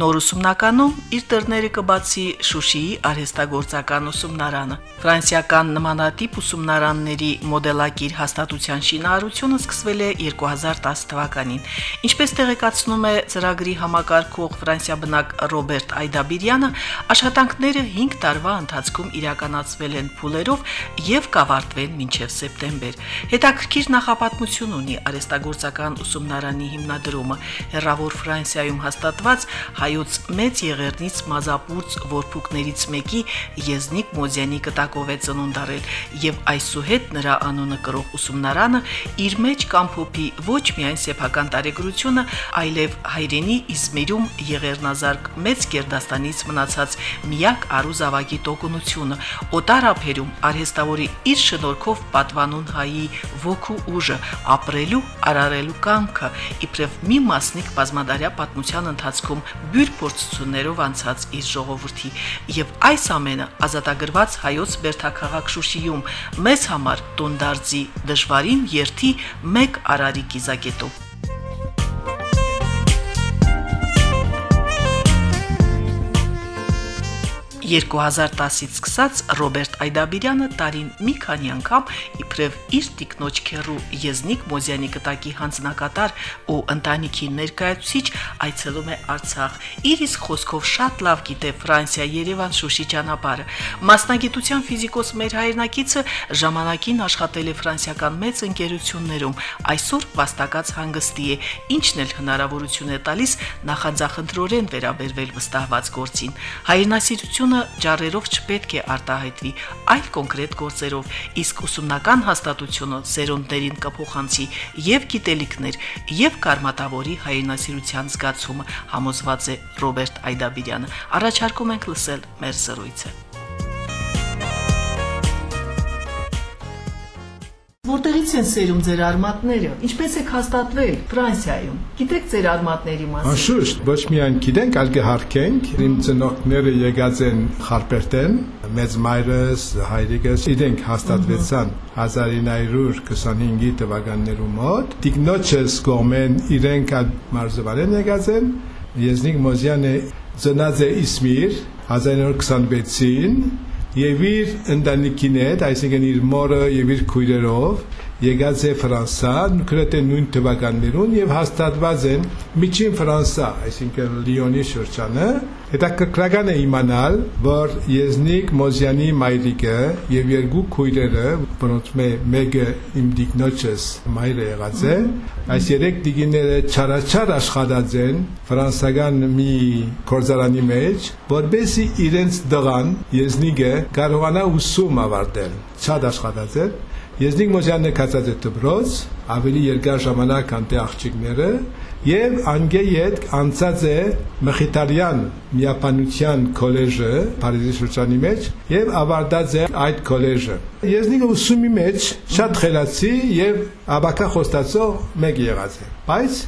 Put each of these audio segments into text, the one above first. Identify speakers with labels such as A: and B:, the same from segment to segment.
A: Նոր ուսումնականում իր դռները կբացի Շուշիի արհեստագործական ուսումնարանը։ Ֆրանսիական նմանատիպ ուսումնարանների մոդելակիր հաստատության շինարարությունը սկսվել է 2010 թվականին։ Ինչպես տեղեկացնում է ծրագրի համակարգող Ֆրանսիա բնակ Ռոբերտ Այդաբիրյանը, աշխատանքները 5 տարվա ընթացքում իրականացվել են փուլերով եւ կավարտվեն մինչեւ սեպտեմբեր։ Հետաքրքիր նախապատմություն ունի արհեստագործական ուսումնարանի հիմնադրումը։ Հերրավոր Ֆրանսիայում հաստատված հայոց մեծ եղերնից մազապուրց որփուկներից մեկի Եզնիկ Մոզյանի կտակով է ծնունդ առել եւ այսուհետ նրա անունը կրող ուսումնարանը իր մեջ կամփոփի ոչ միայն սեփական տարեգրությունը, այլև հայրենի Իզմիրում եղերնազարկ մեծ Կերդաստանից մնացած միակ արուզավակի տոկունությունը, օտարափերում արհեստավորի իր շնորհքով պատվանուն հայի ոգու ուժը, ապրելու, արարելու կամքը, իբրև մի մասնիկ բազմադարյա պատմության ընթացքում բյուր փորձություններով անցած իր ժողովրդի եւ այս ամենը ազատագրված հայոց Բերթաքաղաք Շուշիում մեզ համար տոնդարձի դժվարին երթի մեկ արարի կիզակետով 2010-ից սկսած Ռոբերտ Այդաբիրյանը տարին մի քանի անգամ իբրև իր տիկնոջ քերու Եզնիկ Մոզյանի կտակի հանձնակատար ու ընտանիքի ներկայացուցիչ այցելում է Արցախ։ Իր իսկ խոսքով շատ լավ գիտե Ֆրանսիա Երևան Շուշի ճանապարհը։ Մասնագիտության ֆիզիկոս մեր հայրենակիցը ժամանակին աշխատել է ֆրանսիական մեծ ընկերություններում, այսօր վաստակած հանգստի է, ինչն էլ հնարավորություն է տալիս նախանձախնդրորեն վերաբերվել վստահված գործին։ Հայրենասիրությունը ջարերով չպետք է արտահայտվի, այլ կոնկրետ գործերով, իսկ ուսումնական հաստատությունը զերոնդներին կփոխանցի եւ գիտելիքներ, եւ կարմատավորի հայրենասիրության զգացումը, համոզված է Ռոբերտ Այդաբիրյանը։ Առաջարկում ենք լսել մեր զրույցը։ Որտեղից են սերում ձեր արմատները։ Ինչպես եք հաստատվել Ֆրանսիայում։ Գիտեք ձեր արմատների մասին։
B: Անշուշտ, ոչ միայն գիտենք, այլ կհարկենք։ Իմ ծնողները եկած են Խարպերտեն, մեծ մայրս, հայրիկս իրենք հաստատվեցան 1925 թվականներում մոտ։ Տիկնոջս կողմեն իրենք մարզվարեն եկած են։ Եզնիկ Մոզյանը ծնած է Իսմիր 1926-ին եւ իր ընտանիքին հետ, այսինքն իր մորը եւ իր քույրերով եկած է Ֆրանսա, կրեթե նույն թվականներուն եւ հաստատված են միջին Ֆրանսա, այսինքն Լիոնի շրջանը։ Հետաքրքրական է իմանալ, որ Եզնիկ Մոզյանի մայրիկը եւ երկու քույրերը, որոնց մեկը իմ դիկնոջս մայրը եղած է, այս երեք դիգիները չարաչար աշխատած են ֆրանսական մի կորզարանի մեջ, որբեսի իրենց դղան Եզնիկը կարողանա ուսում ավարտել։ Շատ աշխատած է Եզնիկ Մոզյանն է կացած է դբրոց, ավելի երկար ժամանակ քան թե աղջիկները, եւ անգե յետ անցած է Մխիթարյան միապանության քոլեջը Փարիզի շրջանի մեջ եւ ավարտած է այդ քոլեջը։ Եզնիկը ուսումի մեջ շատ խելացի եւ աբակա խոստացող մեկ եղած է։ Բայց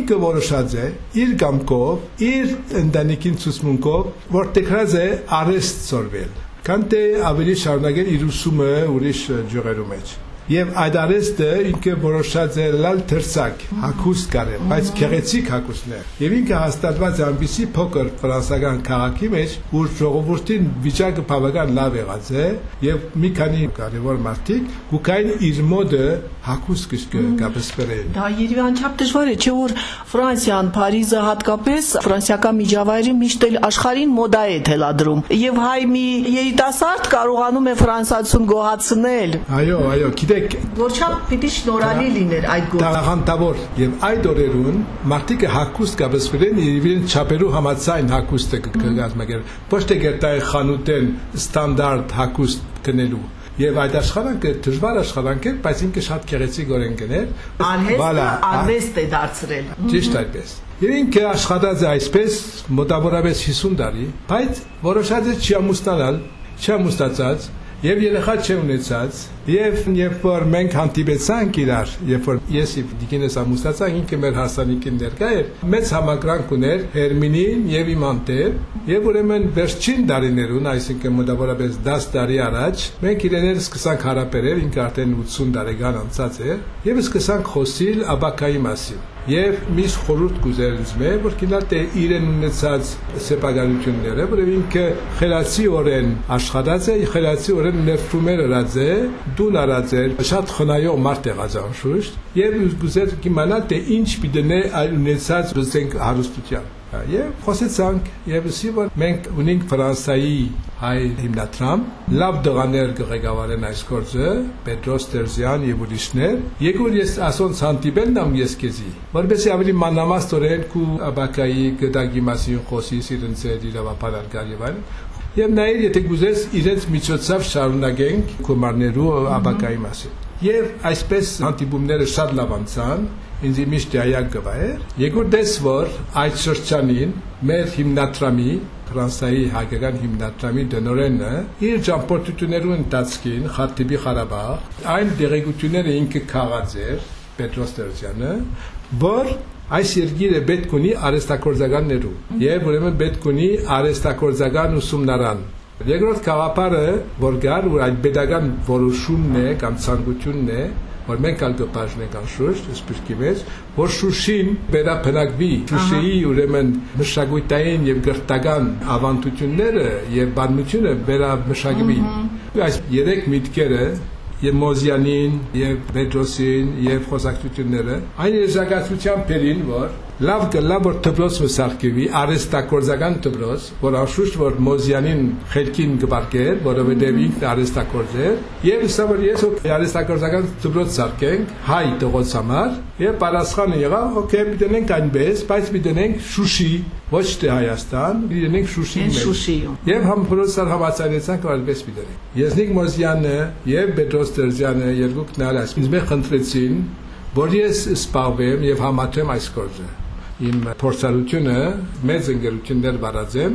B: ինքը որոշած է իր կամքով, իր ընտանիքին ցուցմունքով, որ տեքրած է արեստ ծորվել քան թե ավելի շարունակել իր ուսումը ուրիշ ջղերու մեջ եւ այդ արեստը ինքը որոշած է լալ թրսակ հակուստ կարել բայց քեղեցիկ հակուստներ եւ ինքը հաստատված է այնպիսի փոքր ֆրանսական քաղաքի մեջ որ ժողովրդին վիճակը բավական լավ եղած է եւ մի քանի կարևոր մարդիկ գուկային իր մոդը հակուստ կապսպերեն
A: դա Երևան չափ դժվար է չէ որ Ֆրանսիան Փարիզը հատկապես ֆրանսիական միջավայրի միշտ էլ աշխարհին մոդա է թելադրում եւ հայ մի երիտասարդ կարողանում է ֆրանսացուն գոհացնել
B: այո այո գիտե
A: գիտեք որչափ պիտի շնորհալի լիներ այդ գործը
B: տաղանդավոր եւ այդ օրերուն մարդիկը հակուստ կապսվեն եւ իրեն չափերու համացայն հակուստը կգազմագեր ոչ թե գերտայ խանութեն ստանդարտ հակուստ կնելու Եվ այդ աշխատանքը դժվար աշխատանք է, բայց ինքը շատ գեղեցիկ օրենք է։
A: Արհեստը արվեստ է դարձրել։
B: Ճիշտ այդպես։ Եվ ինքը աշխատած է այսպես մոտավորապես 50 տարի, բայց որոշած է չի ամուսնանալ, չի ամուսնացած եւ երեխա չէ ունեցած եւ երբ որ մենք հանդիպեցանք իրար երբ որ ես եւ դիգինես ամուսնացանք ինքը մեր հասանիքին ներկա էր մեծ համակրանք ուներ Հերմինին եւ իմ անտեր եւ ուրեմն վերջին դարիներուն այսինքն մոտավորապես 10 տարի առաջ մենք իրեներ սկսանք հարաբերել ինքը արդեն 80 տարեկան անցած է եւ սկսանք խոսիլ աբակայի մասին եւ միս խորուրդ գուզերից մե որ կինալ թե իրեն ունեցած սեփականությունները որ ինքը խելացի օրեն աշխատած է խելացի օրեն ներդրում էր ըրած է դուն արած է շատ խնայող մարդ եղած անշուշտ եւ գուզեր կիմանալ թե ինչ պիտի այլ ունեցած բզենք հարստության եւ խոսեցանք եւ ասի որ մենք ունենք Ֆրանսայի հայ հիմնադրամ լավ դղաներ կղեկավարեն այս գործը Պետրոս Տերզյան եւ ուրիշներ եկուր ես ասոն սանտիբեն դամ ես քեզի որովհետեւ ավելի մանրամասնորեն քու աբակայի գդագի մասին խոսի սիրընցեր իրավապարար կար եւ այլն եւ նաեւ եթե գուզես իրենց միջոցով շարունակենք կոմարներու աբակայի մասին եւ այսպես հանդիպումները շատ լավ անցան ինձ միշտ դայակ գվայր երկու դես որ այդ շրջանին մեր հիմնադրամի Ֆրանսայի հայկական հիմնադրամի դնորենը իր ճամփորդություններու ընթացքին Խաթիբի Ղարաբաղ այն դերեկությունները ինքը քաղած էր Պետրոս Տերզյանը որ այս երկիրը պետք ունի արեստակորձականներու եւ ուրեմն պետք ունի արեստակորձական ուսումնարան Երկրորդ գաղափարը, որ գար, որ այդ pedagogan որոշումն է կամ ցանկությունն է, որ մենք ալ կբաժնենք անշուշտ սպիրկի մեջ, որ Շուշին վերապնակվի Շուշիի ուրեմն մշակութային եւ գրթական ավանդությունները եւ բանությունը վերամշակվի։ Այս երեք միտքերը եւ Մոզյանին եւ Պետրոսին եւ խոսակցությունները այն եզրակացության բերին որ լավ կլա որ դպրոց մսարկվի արեստակորձական դպրոց որ անշուշտ որ Մոզյանին խելքին կբարկեր որովհետև ինքն արեստակորձ է եւ սա որ ես արեստակորձական դպրոց սարքենք հայ տղոց համար եւ պատասխանը եղավ օքեյ դնենք այնպես բայց դնենք Շուշի ոչ թե Հայաստան դնենք Շուշի
A: մեջ
B: եւ համ պրոֆեսոր համացանեցանք որ այնպես դնենք Եզնիկ Մոզյանը եւ Պետրոս Տերզյանը երկուքն ալած ինձ մե խնդրեցին որ ես սպառվեմ եւ համատրեմ այս գործը իմ փորձառությունը մեծ ընկերություններ վարած եմ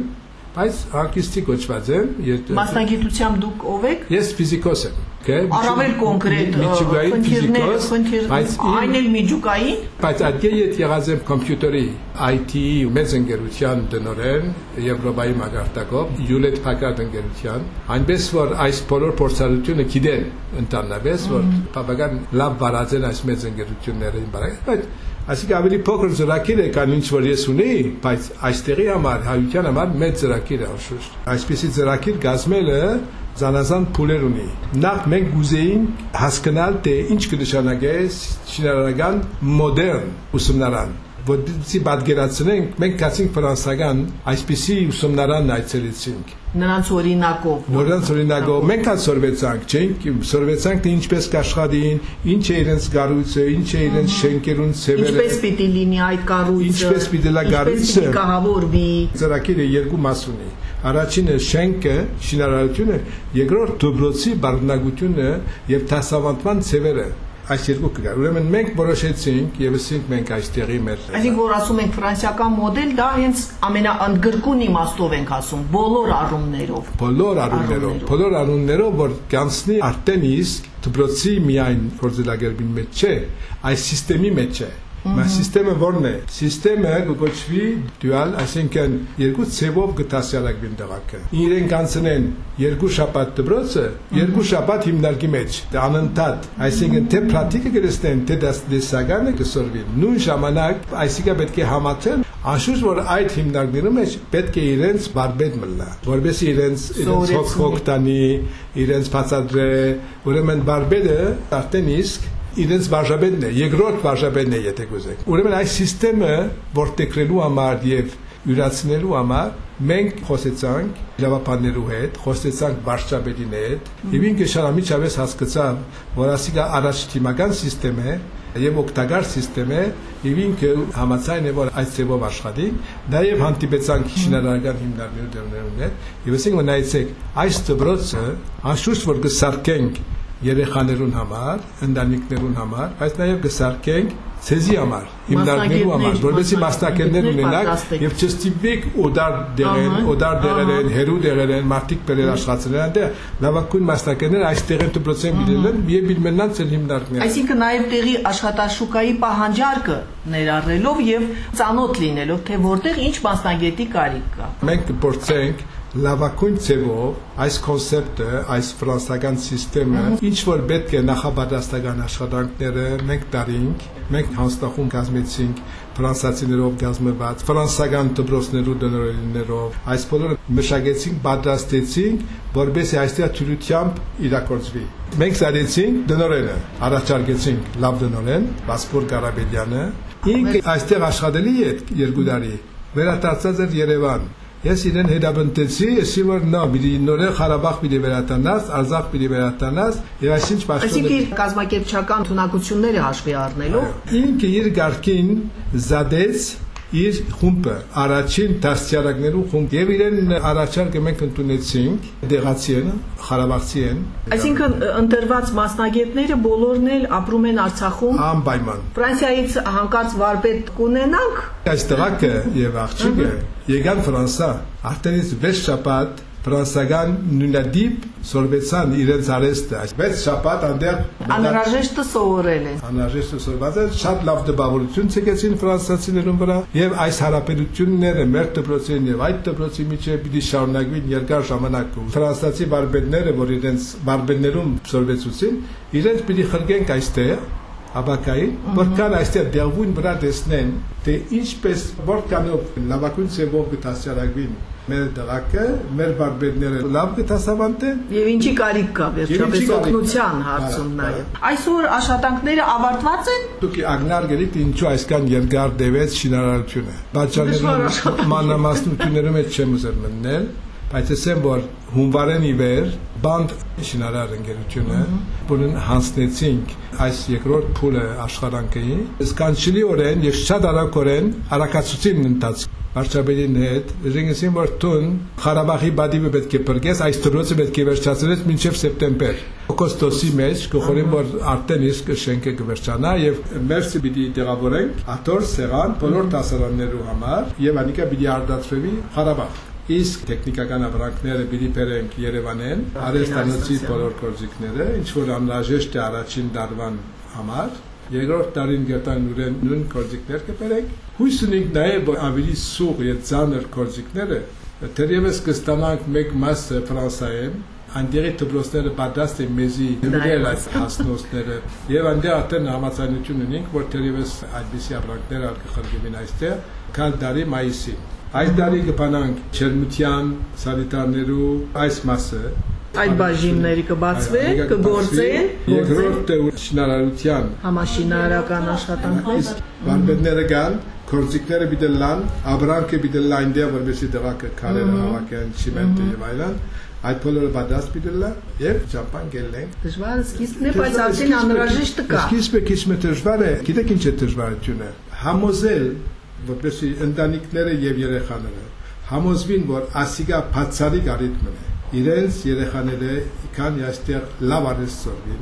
B: բայց հարկիստի կոչված եմ
A: մասնագիտությամբ դուք ով եք?
B: Ես ֆիզիկոս եմ
A: okay առավել կոնկրետ
B: միջուկային ֆիզիկոս
A: բայց այն էլ միջուկային
B: բայց այդի հետ եղած եմ կոմպյուտերի IT-ի մեծ ընկերության դնորեն Եվրոպայի մագարտակով Hewlett Packard ընկերության այնպես որ այս բոլոր փորձառությունը գիտեն ընդանավես որ բավական լավ վարած են այս մեծ ընկերությունները բայց Այսինքն ավելի փոքր ծրագիր է կան ինչ որ ես ունեի, բայց այստեղի համար, հայության համար մեծ ծրագիր է անշուշտ։ Այսպեսի ծրագիր գազմելը զանազան փուլեր ունի։ Նախ մենք ուզեինք հասկանալ թե ինչ կնշանակե շինարարական մոդեռն ուսումնարան որպեսզի պատկերացնենք, մենք կացինք ֆրանսական այսպիսի ուսումնարան այցելեցինք
A: նրանց օրինակով
B: նրանց օրինակով մենք ասորվեցանք չենք սորվեցանք թե ինչպես կաշխատին ինչ է իրենց գառույցը ինչ է իրենց շենքերուն ծևերը
A: ինչպես պիտի լինի այդ կառույցը
B: ինչպես պիտի լա գառույցը
A: կահավորվի
B: ծրագիրը երկու մաս ունի առաջինը շենքը շինարարությունը երկրորդ դոբրոցի բառնագությունը եւ դասավանդման ծևերը այս երկու կգա։ Ուրեմն մենք որոշեցինք եւ ասենք մենք այստեղի մեր
A: Այսինքն որ ասում ենք ֆրանսիական մոդել, դա հենց ամենաընդգրկուն իմաստով ենք ասում, բոլոր առումներով։
B: Բոլոր առումներով, բոլոր առումներով որ կանցնի արդեն իսկ դպրոցի միայն փորձելագերբին մեջ չէ, այս համակարգի մեջ չէ Մա համակարգը ո՞րն է։ Համակարգը կոչվի dual, այսինքն երկու ցևով գտասյալակվին դղակը։ Իրեն կանցնեն երկու շաբաթ դբրոցը, երկու շաբաթ հիմնարկի մեջ, անընդհատ, այսինքն թե պրակտիկը գրստեն, թե դասականը կսորվի։ Նույն ժամանակ, այսինքն պետք է համացեն Անշուշտ որ այդ հիմնարկներում մեջ պետք է իրենց բարբեդ մնա, որովհետեւ իրենց իրենց հոգ տանի, իրենց բացադրե, ուրեմն բարբեդը արդեն իսկ իրենց վարժաբենն է, երկրորդ վարժաբենն է, եթե կուզեք։ Ուրեմն այս համակարգը որտեգրելու համար եւ յուրացնելու համար մենք խոսեցանք լավապաններու հետ, խոսեցանք վարչապետին հետ, եւ ինքը շարամիջավես հասկացավ, որ ասիկա առաջ թիմական համակարգ է եւ օգտակար համակարգ է եւ ինքը համացայն է որ այդ ծևով աշխատի նաեւ հանդիպեցանք շինարարական հիմնարկներու դերներուն հետ եւ ասենք որ նայեցեք այս դպրոցը անշուշտ որ կսարքենք երեխաներուն համար, ընտանիքներուն համար, բայց նաև կսարքենք ցեզի համար, հիմնարկներու համար, որովհետեւ մասնակիցներ ունենակ եւ չստիպեք օդար դերեն, օդար դերեն, հերու դերեն, մարտիկ բերել աշխատել այնտեղ լավագույն մասնակիցներ այստեղ են դպրոցեն բիդելեն եւ բիլմենան ցել հիմնարկներ։
A: Այսինքն նաեւ տեղի աշխատաշուկայի պահանջարկը ներառելով եւ ծանոթ լինելով, թե որտեղ ինչ մասնագետի կարիք կա։
B: Մենք կփորձենք լավակույն ձևով այս կոնցեպտը, այս ֆրանսական համակարգը, ինչ որ պետք է նախապատրաստական աշխատանքները մենք տարինք, մենք հանձնախումբ կազմեցինք ֆրանսացիներով կազմված, ֆրանսական դպրոցներու դնորներով, այս բոլորը մշակեցինք, պատրաստեցինք, որովհետեւ այստեղ թյուրությամբ իրակորձվի։ Մենք սարեցինք դնորենը, առաջարկեցինք լավ դնորեն, Վասպոր Ղարաբեդյանը, ինքը այստեղ աշխատելի է երկու տարի, վերադարձած էր Երևան Ես իրեն հետապնդեցի, եսի որ նա պիտի նորեն Ղարաբաղ պիտի վերադառնաս, Արցախ պիտի վերադառնաս, եւ այսինչ
A: պաշտոն։ Այսինքն կազմակերպչական թունակությունները հաշվի առնելով
B: ինքը իր ղարքին զադեց իր խումբը առաջին դաստիարակներու խումբ եւ իրեն առաջարկը մենք ընդունեցինք դեղացի են խարաբաղցի են
A: այսինքն ընտրված մասնագետները բոլորն էլ ապրում են Արցախում
B: անպայման
A: Ֆրանսիայից հանկարծ վարպետ կունենանք
B: այս տղակը եւ աղջիկը եկան Ֆրանսա արդեն 6 շաբաթ ֆրանսական նույնադիպ սորվեցան իրենց արեստը վեց շաբաթ այնտեղ
A: անհրաժեշտը սովորել են
B: անհրաժեշտը սովորված է շատ լավ դպավորություն ցեկեցին ֆրանսացիներուն վրա եւ այս հարաբերությունները մեր դպրոցին եւ այդ դպրոցի միջեւ պիտի շարունակվին երկար ժամանակ ֆրանսացի բարբերները որ իրենց բարբերներում սորվեցուցին իրենց պիտի խրգենք այստեղ աբակային, որքան այստեղ դեղվուն վրա տեսնեն, թե ինչպես որքանով լավագույն ծևով կտասյարակվին մեր դղակը, մեր բարբերները լավ կտասավանդեն
A: եւ ինչի կարիք կա վերջապես օգնության հարցում նաեւ այսօր աշխատանքները ավարտված են
B: դուք ագնար գերիք ինչու այսքան երկար դեվեց շինարարությունը բաժաներում մանրամասնություններում հետ չեմ ուզել մտնել բայց ասեմ որ հունվարեն ի վեր բանդ շինարար ընկերությունը որն հանձնեցինք այս երկրորդ փուլը աշխարհանկեի սկանչիլիորեն եւ շատ արագորեն արակացուցին ընթացք վարչապետին հետ, ժենգեսին որ տուն Ղարաբաղի բադիվը պետք է բրգես, այս դրոցը պետք է վերջացրես մինչև սեպտեմբեր։ Օգոստոսի մեջ կխորին որ արդեն իսկ շենքը կվերջանա եւ մերսի պիտի տեղավորենք աթոր սեղան բոլոր դասարաններու համար եւ անիկա պիտի արդացվի Ղարաբաղ իսկ տեխնիկական ապրանքները պիտի բերենք Երևանեն, արեստանոցի բոլոր գործիքները, ինչ որ անհրաժեշտ է առաջին դարվան համար երկրորդ տարին գտան ուրեն նույն կորձիկներ կբերենք հույս ունենք նաև ավելի սուղ եւ ծանր կորձիկները թերևս կստանանք մեկ մասը ֆրանսայեն այնտեղի դպրոցները պատրաստ են մեզի նվիրել այս հասնոցները եւ այնտեղ արդեն համացանություն ունենք որ թերևս այդպիսի ապրանքներ ալ կխրգվին այստեղ կալ դարի մայիսին այս դարի կփանանք չերմության սանիտարներու այս մասը
A: այդ բաժինները կբացվեն, կգործեն,
B: երկրորդը շինարարության
A: համաշինարարական աշխատանքներ,
B: բարբերները կան, կորձիկները պիտի լան, աբրանքը պիտի լան դե որովհետեւ դեղակը քարերը հավաքեն, ցիմենտը եւ այլն այդ բոլորը պատրաստ պիտի լա եւ ճապան գելենք
A: դժվար սկիզբն է բայց արդեն անհրաժեշտ կա
B: սկիզբը քիչ մը դժվար է գիտեք ինչ է դժվարությունը համոզել որովհետեւ ընտանիքները եւ երեխաները համոզվին որ ասիգա բացարիք արիթմն է իրենց երեխաները կան այստեղ լավ արեստորին,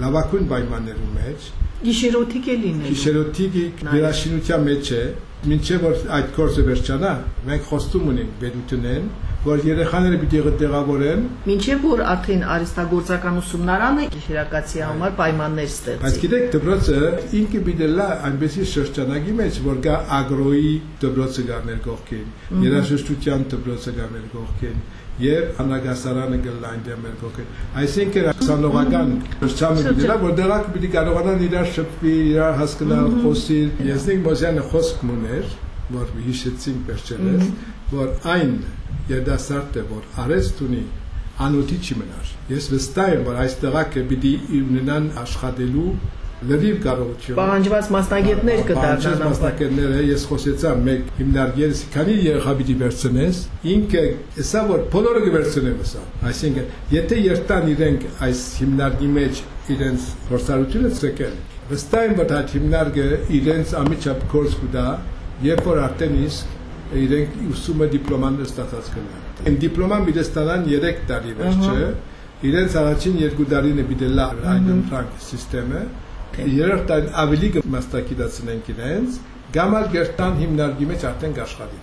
B: լավակույն պայմաններում մեջ
A: գիշերօթիկ է լինել։
B: Գիշերօթիկ վերաշինության մեջ է, մինչև որ այդ կորսը վերջանա, մենք խոստում ունենք բերությունեն, որ երեխաները պիտի տեղավորեն
A: մինչև որ արդեն արհեստագործական ուսումնարանը գիշերակացի համար պայմաններ ստեղծի
B: բայց գիտեք դպրոցը ինքը պիտի լա այնպեսի շրջանագի մեջ որ կա ագրոյի դպրոցը գա մեր կողքին երաժշտության դպրոցը գա մեր կողքին եւ հանրագասարանը գլա այնտեղ մեր փոքր այսինքն սանողական շրջանը դիլա որ դրանք պիտի կարողանան իրար շփվի իրար հասկանալ խոսիլ Եզնիկ Մոզյանը խոսք ուներ որ հիշեցինք վերջերս որ այն երդասարտը որ արեստ ունի անոթի չի մնար ես վստահ եմ որ այս տղակը պիտի ունենան աշխատելու լրիվ կարողություն։
A: Պահանջված մասնագետներ կդառնան։
B: Մասնագետները ես խոսեցա մեկ հիմնարկերս քանի երեխա պիտի վերցնես, ինքը հեսա որ բոլորը կվերցնեն հեսա։ Այսինքն, եթե երթան իրենք այս հիմնարկի մեջ իրենց փորձառությունը ցեկեն, վստահ եմ որ այդ հիմնարկը իրենց ամիջապ կորս կուտա, երբ որ արդեն իսկ իրենք ուսումը դիպլոման ստացած կնան։ Այն դիպլոման մի ստանան 3 տարի վերջը, իրենց առաջին երկու տարին է բիդելա այն ֆրանկ համակարգը երրորդ տարին ավելի կմաստակիցնենք իրենց գամալ գերտան հիմնարկի մեջ արդեն աշխատի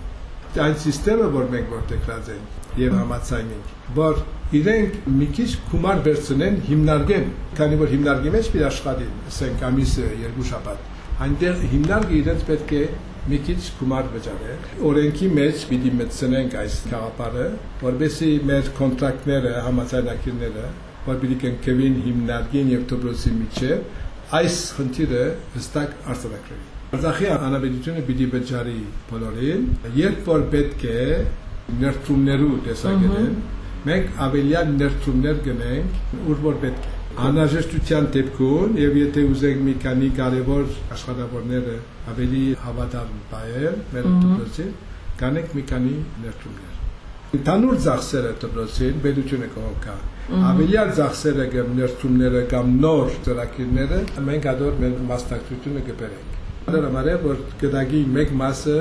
B: այն համակարգը որ մենք որտեղած ենք եւ համացանենք որ իրենք մի քիչ գումար վերցնեն հիմնարկեն քանի որ հիմնարկի մեջ պիտի աշխատեն ասենք ամիսը երկու շաբաթ այնտեղ հիմնարկը իրենց պետք է մի քիչ գումար վճարե։ Օրենքի մեջ պիտի մտցնենք այս քաղաքարը, որովհետեւ մեր կոնտրակտները, համաձայնագիրները, որ պիտի կնքվին հիմնարկին եւ դպրոցի միջև այս խնդիրը հստակ արձանագրվի։ Արցախի անաբերությունը պիտի վճարի բոլորին, երբ որ պետք է ներդրումներու տեսակետեն, մենք ավելյան ներդրումներ գնենք, ուր որ պետք է անհրաժեշտության դեպքում եւ եթե ուզենք մի քանի կարևոր աշխատավորները ավելի հավատալ բայել մեր դպրոցին կանենք մի քանի ներդրումներ Ընդհանուր ծախսերը դպրոցին բերությունը կողքա ավելյալ ծախսերը կամ ներդրումները կամ նոր ծրագիրները մենք ադոր մեր մասնակցությունը կբերենք Դրամարը որ գդագի մեկ մասը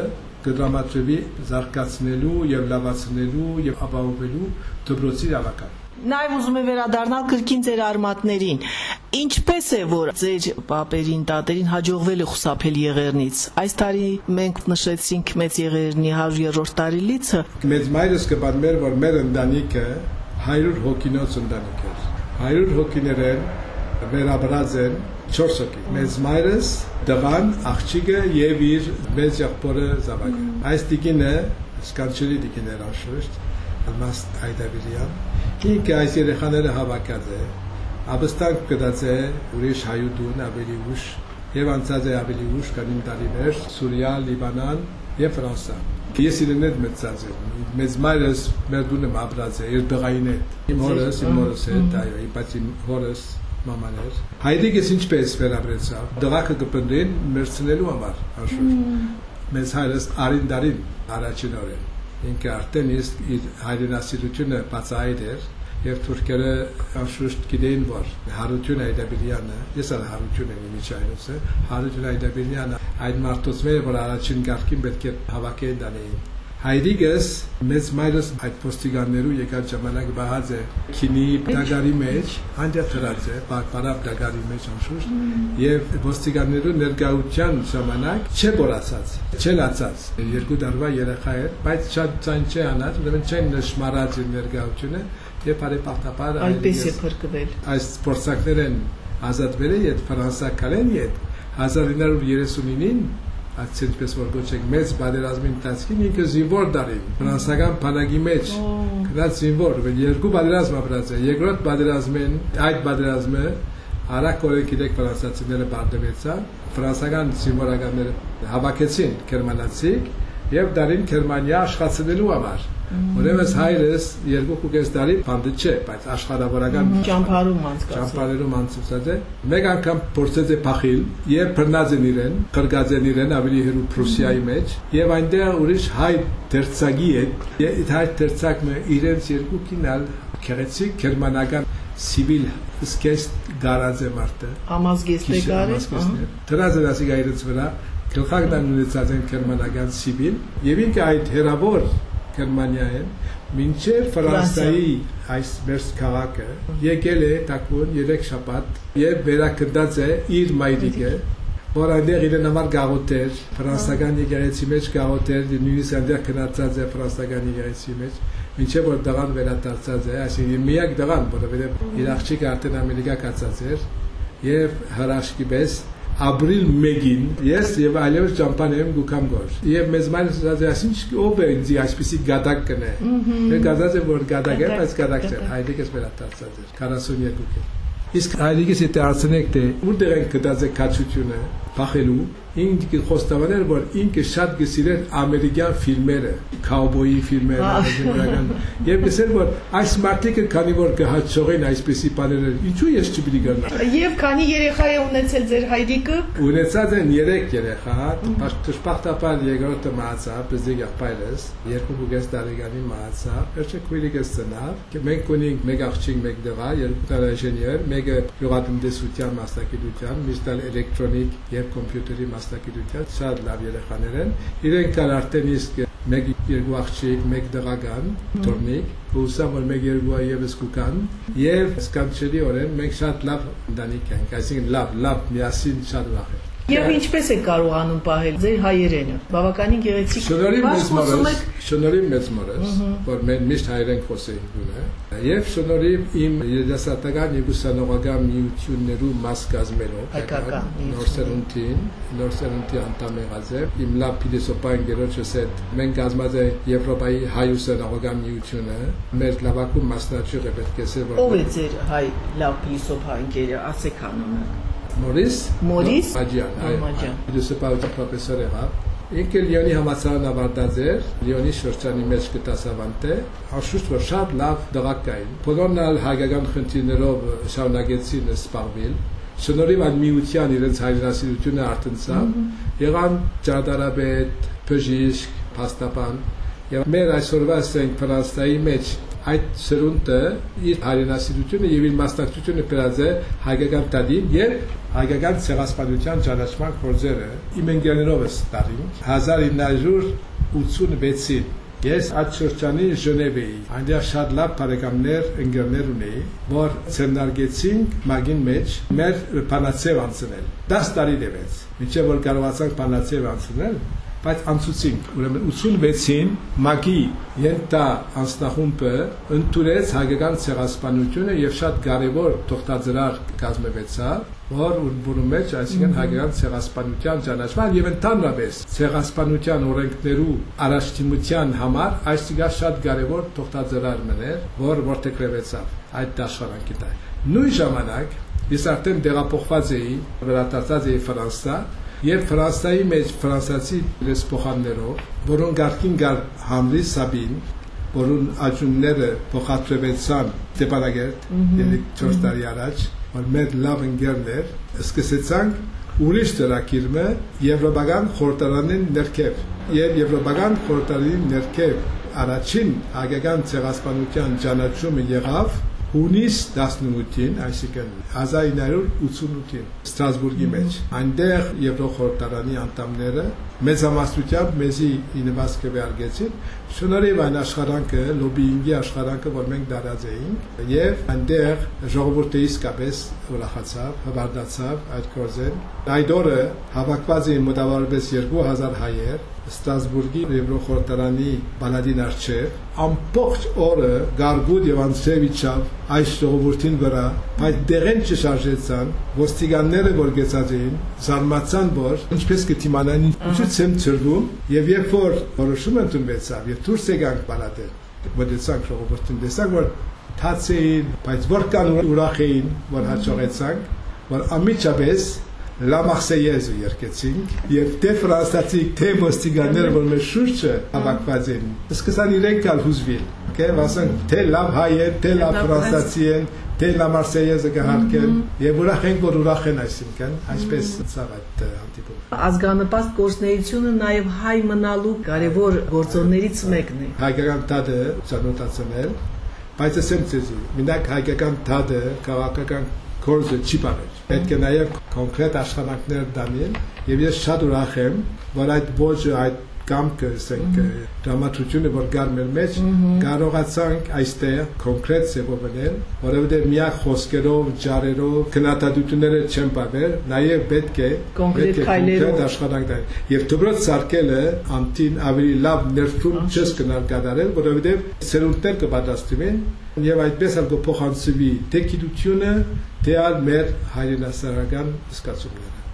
B: կդրամատրվի զարգացնելու եւ լավացնելու եւ ապահովելու դպրոցի ավական
A: Նաև ուզում եմ վերադառնալ կրկին ձեր արմատներին։ Ինչպես է որ ձեր պապերին, տատերին հաջողվել է խուսափել եղերնից։ Այս տարի մենք նշեցինք մեծ եղերնի 100-րդ տարելիցը։
B: Մեծ մայրս կպատմեր, որ մեր ընտանիքը 100 հոգինոց ընտանիք էր։ 100 հոգիներեն վերաբրած են 4 հոգի։ Մեծ մայրս, դղան, աղջիկը եւ իր մեծ եղբորը Զավակը։ Այս տիկինը սկանչելի տիկին էր անշուշտ Ալմաստ Այդավիրյան ինքը այս երեխաները հավաքած է ապստակ կդած է ուրիշ հայուտուն ավելի ուշ եւ անցած է ավելի ուշ քանի տարիներ Սուրիա, Լիբանան եւ Ֆրանսա ես իրեն հետ մեծած եմ մեծ մայրս մեր դունը ապրած է իր բղային հետ իմ հորս իմ հորս հետ այո իբաց իմ հորս մամաներ հայդիկս ինչպես վերաբերեցավ դղակը կպնդեն մերցնելու համար աշխուժ մեզ հայրս արին դարին առաջին օրեն ինքը արդեն իսկ իր հայրենասիրությունը բացայր էր եւ թուրքերը անշուշտ գիտեին որ Հարություն Այդաբիրյանը ես ալ Հարություն եմ իմիջայնոցը Հարություն Այդաբիրյանը այդ մարտոցները որ առաջին գարկին պետք է հավաքեն դանեին Հայրիկս մեծ մայրս այդ ոստիկաններու եկած ժամանակ բահած է քինի դագարի մեջ, հանդերձած է բարբարապ դագարի մեջ անշուշտ եւ ոստիկաններու ներկայության ժամանակ չէ բորացած, չէ լացած։ Երկու դարվա երեխա էր, բայց շատ ցան չէ անած, ուրեմն չեն նշмарած ներկայությունը եւ բարեպախտաբար
A: այնպես է փրկվել։
B: Այս փորձակներն ազատվել է այդ ֆրանսական են 1939-ին ակցիա ինչպես որ գոչենք մեծ բادرազմի ընթացքին ինքը զինվոր դարին ֆրանսական բանակի մեջ գրած զինվոր վել երկու բادرազմ ապրած է երկրորդ բادرազմեն այդ բادرազմը արակ օրենք դեք ֆրանսացիները բարձրացան ֆրանսական զինվորականները հավաքեցին գերմանացի եւ դարին գերմանիա աշխատելու համար Ուրեմն հայրս երկու կուկես տարի բանդը չէ, բայց աշխարհավորական
A: ճամփարում անցկացել։
B: Ճամփարերում անցկացած է։ Մեկ անգամ փորձեց է փախիլ եւ բռնած են իրեն, կրկած են իրեն ավելի հեռու Պրուսիայի մեջ եւ այնտեղ ուրիշ հայ դերցագի է։ Այդ հայ դերցակը իրենց երկու կինալ քերեցիկ գերմանական սիվիլ սկեստ գարաձե մարտը
A: ամազգեստե գարը
B: դրած է ասի գայրից վրա գլխակն ունեցած են գերմանական սիվիլ եւ ինքը այդ հերավոր Գերմանիայեն մինչև Ֆրանսիայի այս մեր քաղաքը եկել է տակուն 3 շաբաթ եւ վերակնդած է իր մայրիկը որ այնտեղ իրեն համար գաղութեր ֆրանսական եկեղեցի մեջ գաղութեր նույնիսկ այնտեղ քնածած է ֆրանսական եկեղեցի մեջ մինչև որ դղան վերադարձած է այսինքն միակ դղան որովհետեւ իր աղջիկը արդեն ամերիկա կացած էր եւ հրաշքի պես ապրիլ 1-ին ես եւ այլևս ճամփան եմ գուքամ գոր եւ մեզ մայր ասած է ասինչ ով է ինձ այսպեսի գադակ կնե ես գազած եմ որ գադակ է բայց գադակ չէ հայրիկս վերադարձած էր 42 իսկ հայրիկս եթե ասնեք թե որտեղ են գտած է քաչությունը փախելու ինքը խոստովանել որ ինքը շատ գսիրեր ամերիկյան ֆիլմերը քաուբոյի ֆիլմերը ամերիկական եւ գսել որ այս մարտիկը քանի որ կհաջողեն այսպեսի բաներ ինչու ես չպիտի գնամ
A: եւ քանի երեխա է ունեցել ձեր հայրիկը
B: ունեցած են 3 երեխա դժբախտաբար երկրորդը մահացավ բզիկ եղբայրս երկու գուգես տարեկանի մահացավ վերջը քույրիկս ծնավ մենք ունենք մեկ աղջիկ մեկ դղա երկու տարի ինժեներ մեկը գյուղատնտեսության մասնագիտության մյուսը էլեկտրոնիկ եւ կոմպյուտերի մասնագիտության շատ լավ երեխաներ են իրենք կան արդեն իսկ մեկ երկու աղջիկ, մեկ դղական, տորնիկ, հուսամ որ մեկ երկու եւս կուկան եւ սկանչերի օրեն մենք շատ լավ ընտանիք ենք, այսինքն լավ, լավ միասին շատ ուրախ ենք։
A: Եվ ինչպես եք կարողանում պահել ձեր հայերենը։ Բավականին գեղեցիկ։
B: Շնորհիվ մեծ մորս, շնորհիվ մեծ մորս, որ մեր միշտ հայերեն խոսեին գունը, եւ շնորհիվ իմ երիտասարդական եւ ուսանողական միություններու մաս կազմելով,
A: Հայկական միություն։
B: նոր սերունդին, նոր սերունդի անդամ եղած եմ, իմ լավ փիլիսոփային գերոջս հետ մենք կազմած է Եվրոպայի հայ ուսանողական միությունը, մեր լավակում մասնաճյուղը պետք է
A: ով
B: որ
A: է ձեր հայ լավ փիլիսոփա ընկերը, ասեք անունը։
B: Մորիս
A: Մորիս
B: Աջյան,
A: Աջյան։
B: փիլիսոփայության պրոֆեսոր եղավ։ Ինքը Լիոնի համալսարան ավարտած էր, Լիոնի շրջանի մեջ կտասավանտե, հաշուշտ որ շատ լավ դղակ կային։ Բոլորն էլ հայկական խնդիրներով շարունակեցին սպառվել։ Շնորհիվ այդ միության իրենց հայրենասիրությունը արտընծավ, եղան ճարտարապետ, բժիշկ, փաստաբան, եւ մեր այսօրվա ասենք Ֆրանսիայի մեջ այդ սերունդը իր հայրենասիրությունը եւ իր մասնակցությունը բերած է հայկական տադին եւ հայկական ցեղասպանության ճանաչման կորձերը իմ ընկերներով է տարին 1986-ին Ես այդ շրջանի Ժնև էի։ Այնտեղ շատ լավ բարեկամներ, ընկերներ ունեի, որ ցերնարգեցինք մագին մեջ մեր բանացև անցնել։ 10 տարի դեպեց։ Մինչև որ կարողացանք բանացև անցնել, բայց անցուցինք ուրեմն 86-ին մագի ենտա անստախումբը ընդուրեց հայկական ցեղասպանությունը եւ շատ կարեւոր թողտածրար կազմվեցավ որ որում մեջ այսինքն հայկական ցեղասպանության ճանաչման եւ ընդհանրապես ցեղասպանության օրենքներու առաջադիմության համար այսիգա շատ կարեւոր թողտածրար մներ որ որտեղրեցավ այդ դաշարանքի տակ նույն ժամանակ ես արդեն դեղափոխված էի վերադարձած էի Ֆրանսա եւ Ֆրանսիայի մեջ ֆրանսիացի լեսփոխաններով, որոնք արկին գար Համրի Սաբին, որուն աջունները փոխադրվեցան Տեպանագերտ, երեք 4 տարի առաջ, որ մեր լավ ընկերներ սկսեցանք ուրիշ ծրագիրը Եվրոպական խորհրդարանին ներքև եւ Եվրոպական խորհրդարանի ներքև առաջին հայկական ցեղասպանության ճանաչումը եղավ հունիս 18-ին, այսինքն 1988-ին Ստրասբուրգի մեջ, այնտեղ Եվրոխորհրդարանի անդամները մեծամասնությամբ մեզի ինվաս կվերգեցին, շնորհիվ այն աշխարհանքը, լոբիինգի աշխարհանքը, որ մենք դարած էինք, եւ այնտեղ ժողովուրդը իսկապես ուրախացավ, հվարդացավ այդ կորզեն։ Այդ օրը հավաքված էին մոտավորապես 2000 հայեր, Ստրասբուրգի Եվրոխորհրդարանի բանադին արչև ամբողջ օրը գարգուտ եւ անցեվիչավ այս ժողովրդին վրա բայց դեղեն չշարժեցան ոստիկանները որ գեցած էին զարմացան որ ինչպես կթիմանան ինչու չեմ ծրվում եւ երբ որ որոշումը ընդունվեցավ եւ դուրս եկանք բանադեր մտեցանք ժողովրդին տեսանք որ թացեին բայց որքան ուրախ էին որ հաջողեցանք որ ամիջապես La Marseillaise երկեցինք եւ դե ֆրանսիացի թե ոստիկանները որ մեր շուրջը հավաքված են սկսան իրենք կալ հուզվել կե ասեն թե լավ հայ են թե լավ ֆրանսիացի են թե La Marseillaise կհարկեն եւ ուրախ ենք որ ուրախ են այսինքն այսպես ցավ այդ հանդիպումը
A: Ազգանպաստ գործնեությունը նաև հայ մնալու կարևոր գործոններից մեկն է։
B: հայկական տադը ցանոթացնել բայց ասեմ ցեզի մինակ հայկական տադը քաղաքական կորզը չի բարել պետք է նաև կոնկրետ աշխատանքներ դանեն եւ ես շատ ուրախ եմ որ այդ ոճը այդ կամքը ասենք դրամատուրգիությունը որ կար մեր մեջ կարողացանք այստեղ կոնկրետ սեփովել որովհետեւ միակ խոսքերով ջարերով քննադատությունները չեն բավեր նաև պետք է
A: Կոնկրետ քայլերով
B: աշխատանք դնել եւ դպրոց սարքելը անտին ավելի լավ ներդրում չես կնալ կատարել որովհետեւ սերունդներ կպատասխանեն եւ այդպես էլ կփոխանցվի թե գիտությունը թե ալ մեր հայրենասարական զգացումները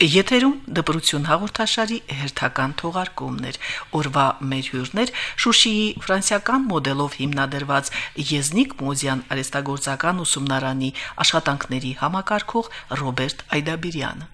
A: Եթերում դպրություն հաղորդաշարի հերթական թողարկումներ։ Օրվա մեր հյուրներ Շուշիի ֆրանսիական մոդելով հիմնադրված Եզնիկ Մոզյան արեստագործական ուսումնարանի աշխատանքների համակարգող Ռոբերտ Այդաբիրյանը։